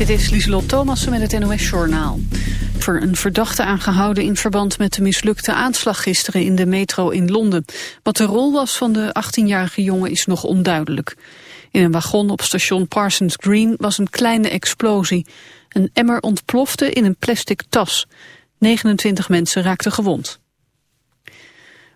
Dit is Lieselot Thomassen met het NOS-journaal. Voor een verdachte aangehouden in verband met de mislukte aanslag gisteren in de metro in Londen. Wat de rol was van de 18-jarige jongen is nog onduidelijk. In een wagon op station Parsons Green was een kleine explosie. Een emmer ontplofte in een plastic tas. 29 mensen raakten gewond.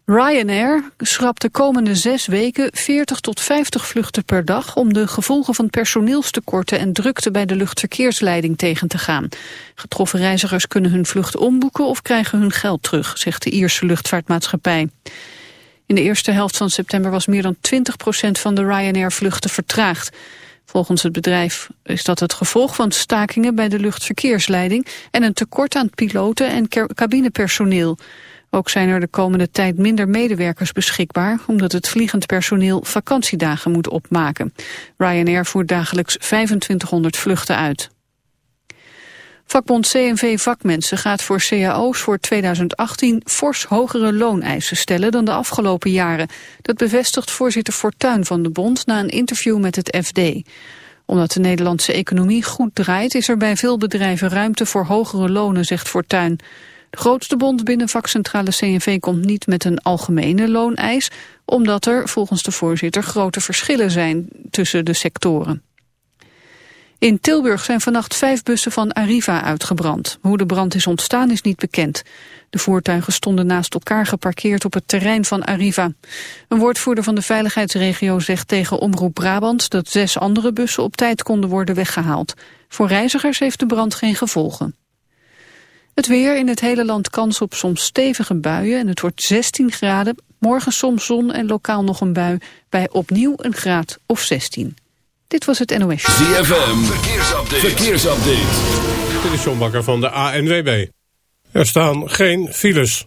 Ryanair schrapt de komende zes weken 40 tot 50 vluchten per dag om de gevolgen van personeelstekorten en drukte bij de luchtverkeersleiding tegen te gaan. Getroffen reizigers kunnen hun vlucht omboeken of krijgen hun geld terug, zegt de Ierse luchtvaartmaatschappij. In de eerste helft van september was meer dan 20% van de Ryanair-vluchten vertraagd. Volgens het bedrijf is dat het gevolg van stakingen bij de luchtverkeersleiding en een tekort aan piloten en cabinepersoneel. Ook zijn er de komende tijd minder medewerkers beschikbaar... omdat het vliegend personeel vakantiedagen moet opmaken. Ryanair voert dagelijks 2500 vluchten uit. Vakbond CNV Vakmensen gaat voor cao's voor 2018 fors hogere looneisen stellen dan de afgelopen jaren. Dat bevestigt voorzitter Fortuyn van de bond na een interview met het FD. Omdat de Nederlandse economie goed draait is er bij veel bedrijven ruimte voor hogere lonen, zegt Fortuyn. De grootste bond binnen vakcentrale CNV komt niet met een algemene looneis, omdat er volgens de voorzitter grote verschillen zijn tussen de sectoren. In Tilburg zijn vannacht vijf bussen van Arriva uitgebrand. Hoe de brand is ontstaan is niet bekend. De voertuigen stonden naast elkaar geparkeerd op het terrein van Arriva. Een woordvoerder van de veiligheidsregio zegt tegen Omroep Brabant... dat zes andere bussen op tijd konden worden weggehaald. Voor reizigers heeft de brand geen gevolgen. Het weer in het hele land kans op soms stevige buien en het wordt 16 graden. Morgen soms zon en lokaal nog een bui bij opnieuw een graad of 16. Dit was het NOS. ZFM, verkeersupdate. verkeersupdate. Dit is John Bakker van de ANWB. Er staan geen files.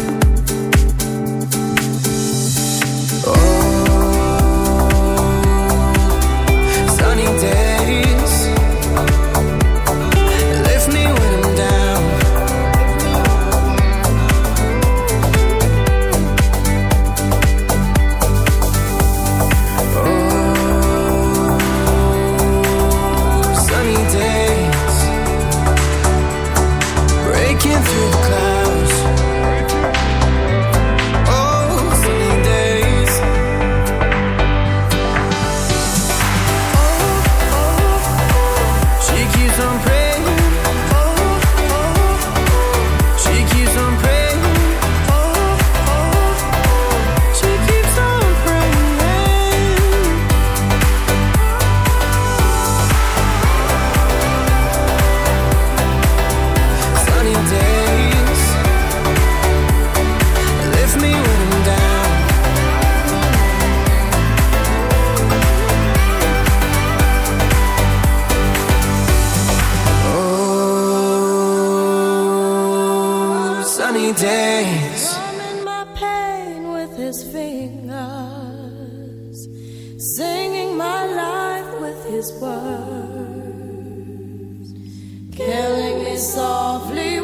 softly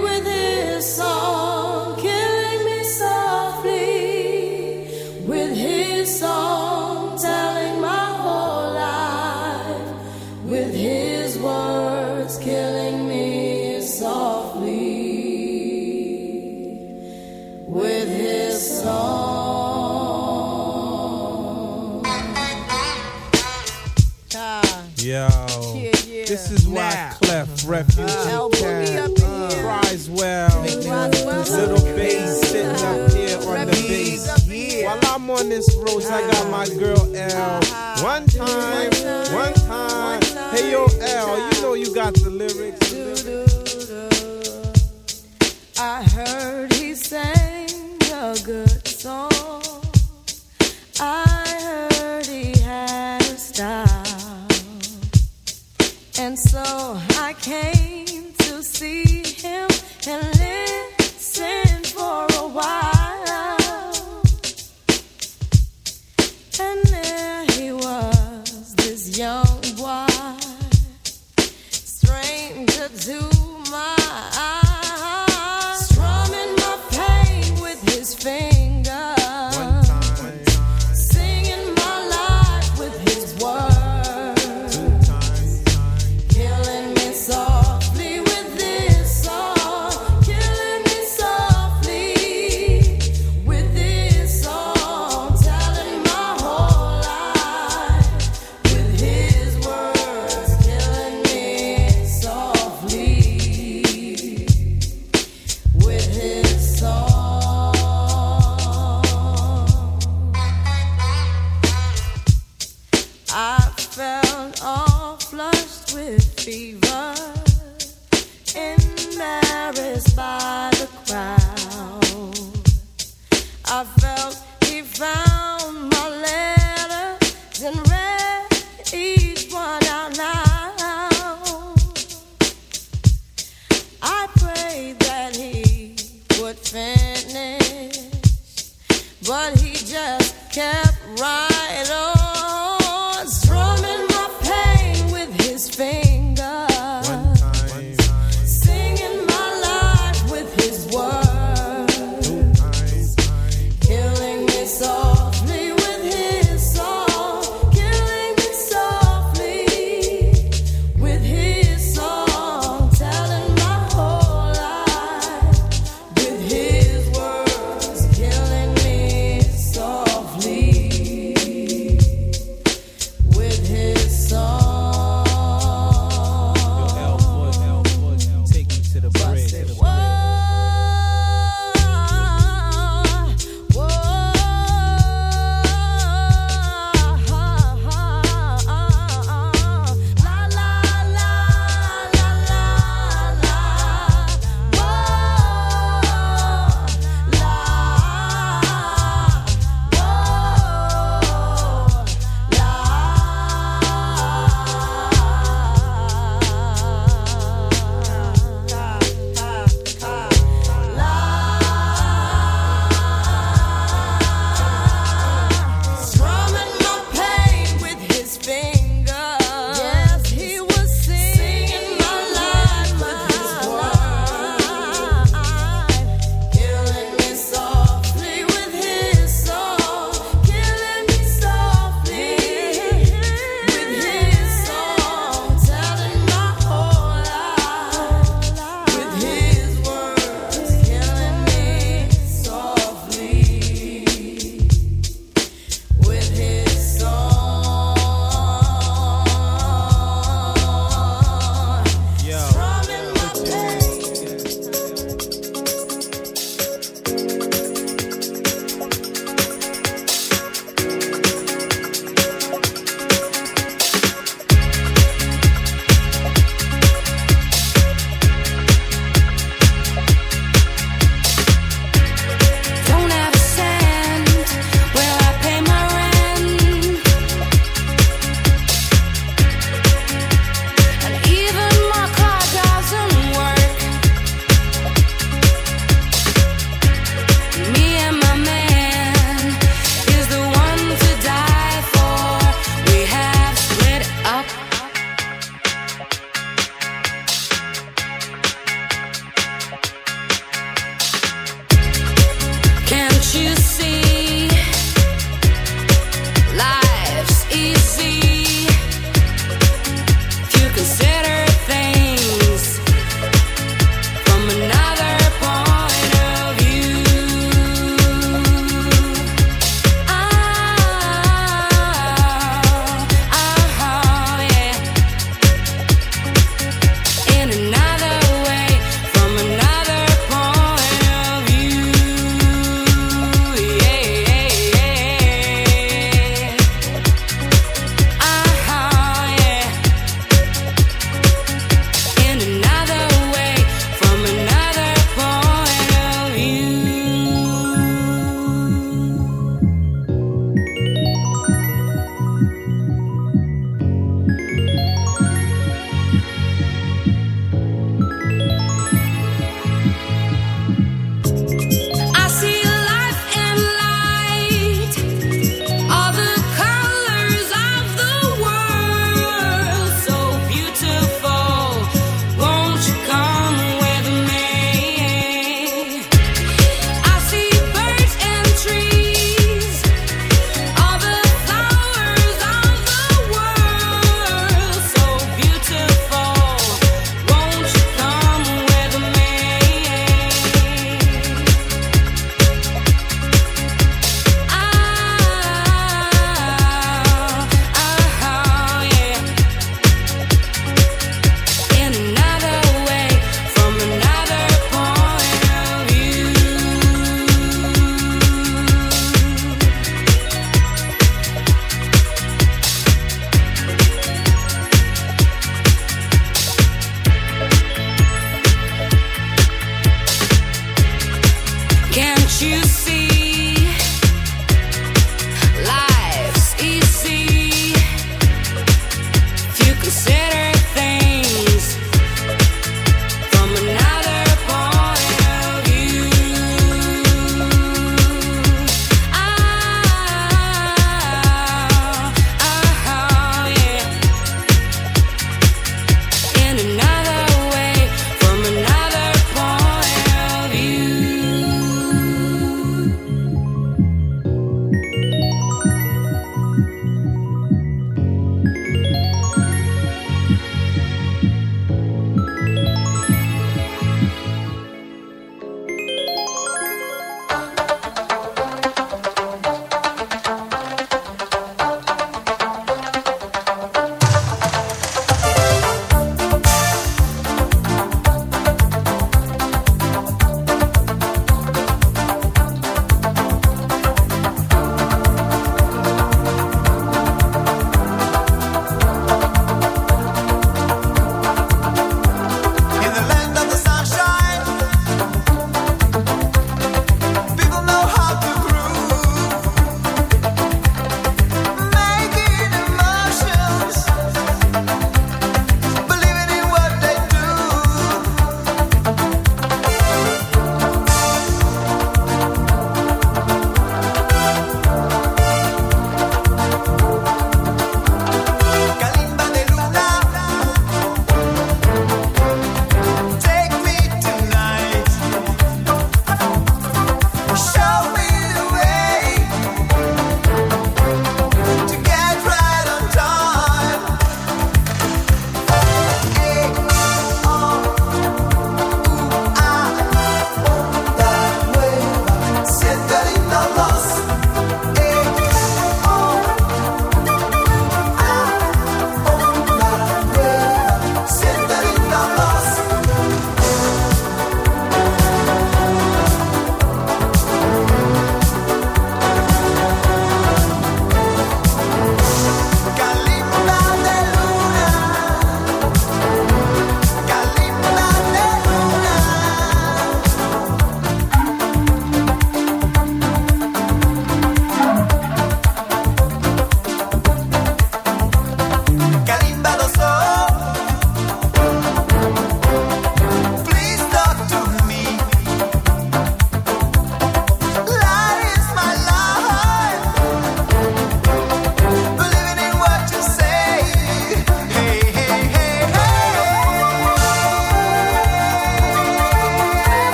I got my girl L. One time, one time. Hey yo, L, you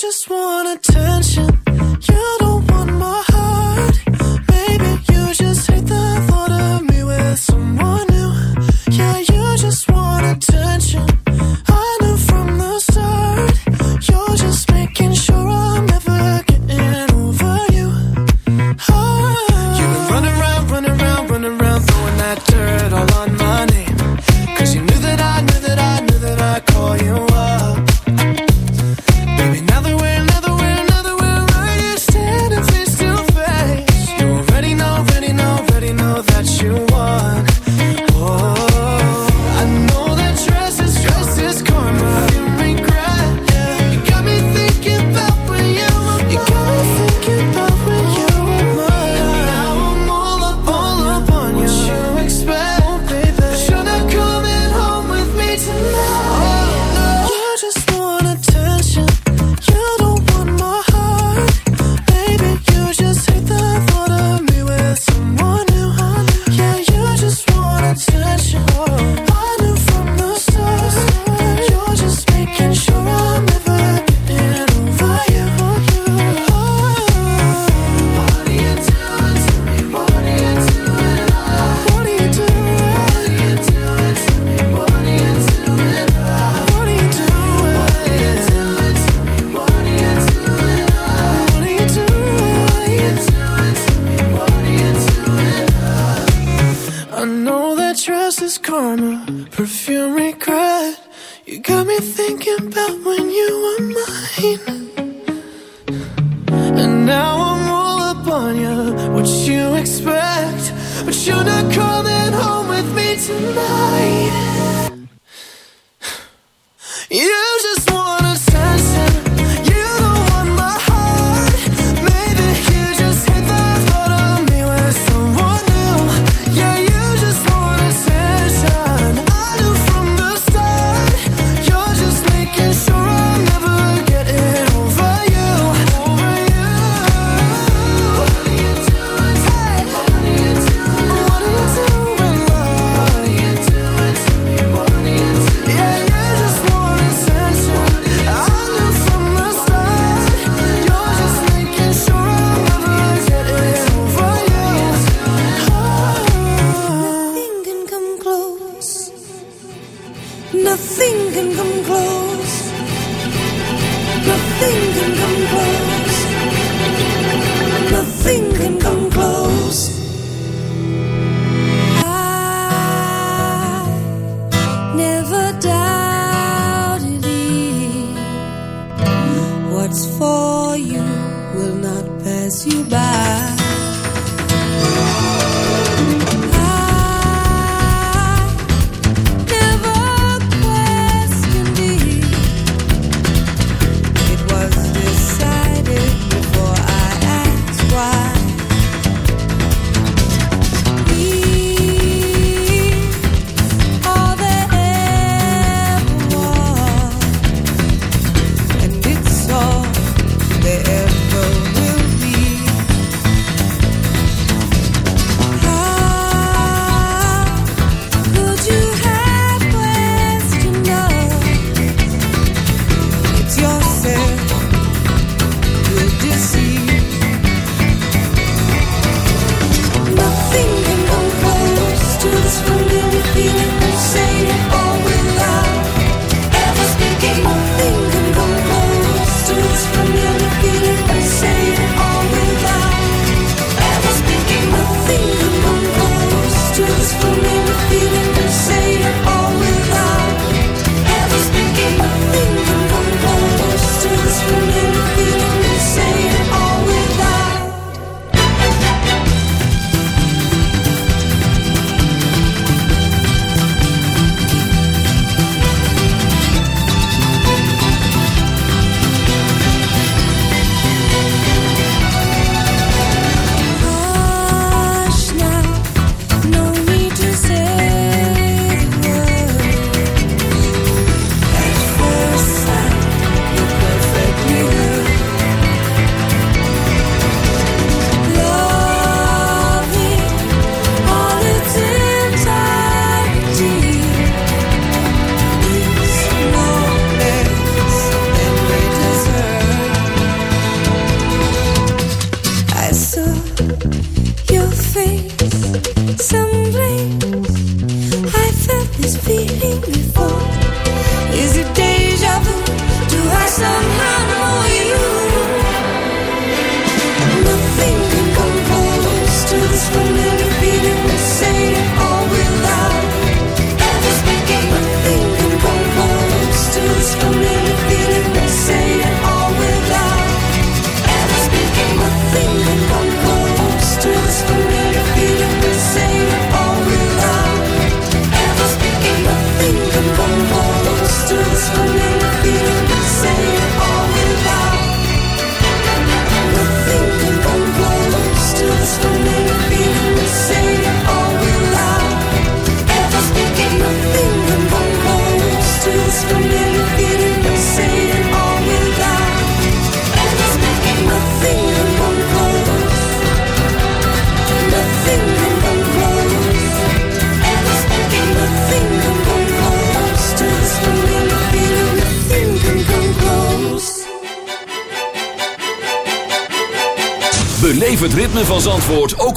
just wanna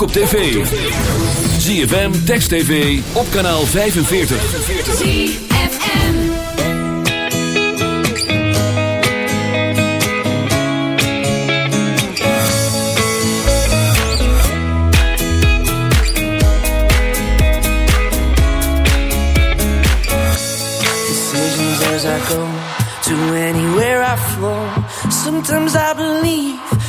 ook op tv. ZFM, Text TV, op kanaal 45. ZFM. decisions as I go to anywhere I flow. Sometimes I believe,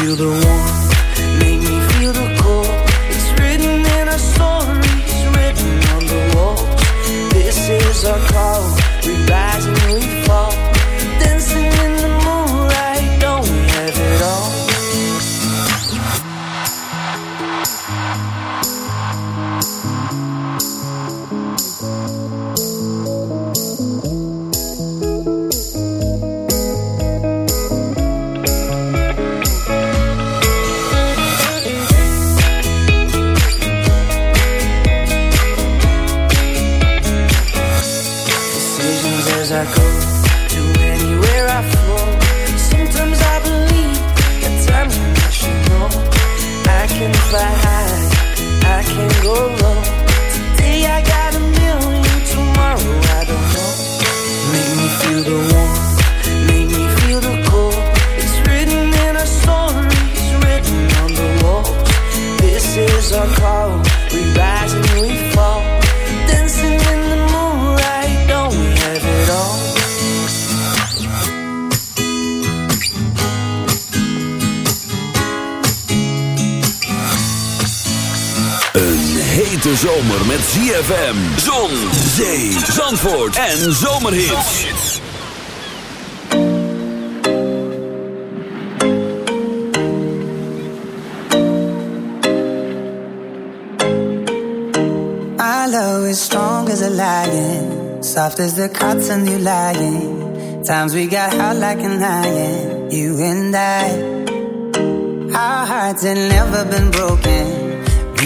Feel the warmth, make me feel the cold. It's written in our stories, written on the walls. This is our call, fly I can go hete zomer met ZFM, zon, zee, zandvoort en zomerhits. Our love is strong as a lion, soft as the cotton you lying. Times we got hot like an iron, you and I. Our hearts had never been broken.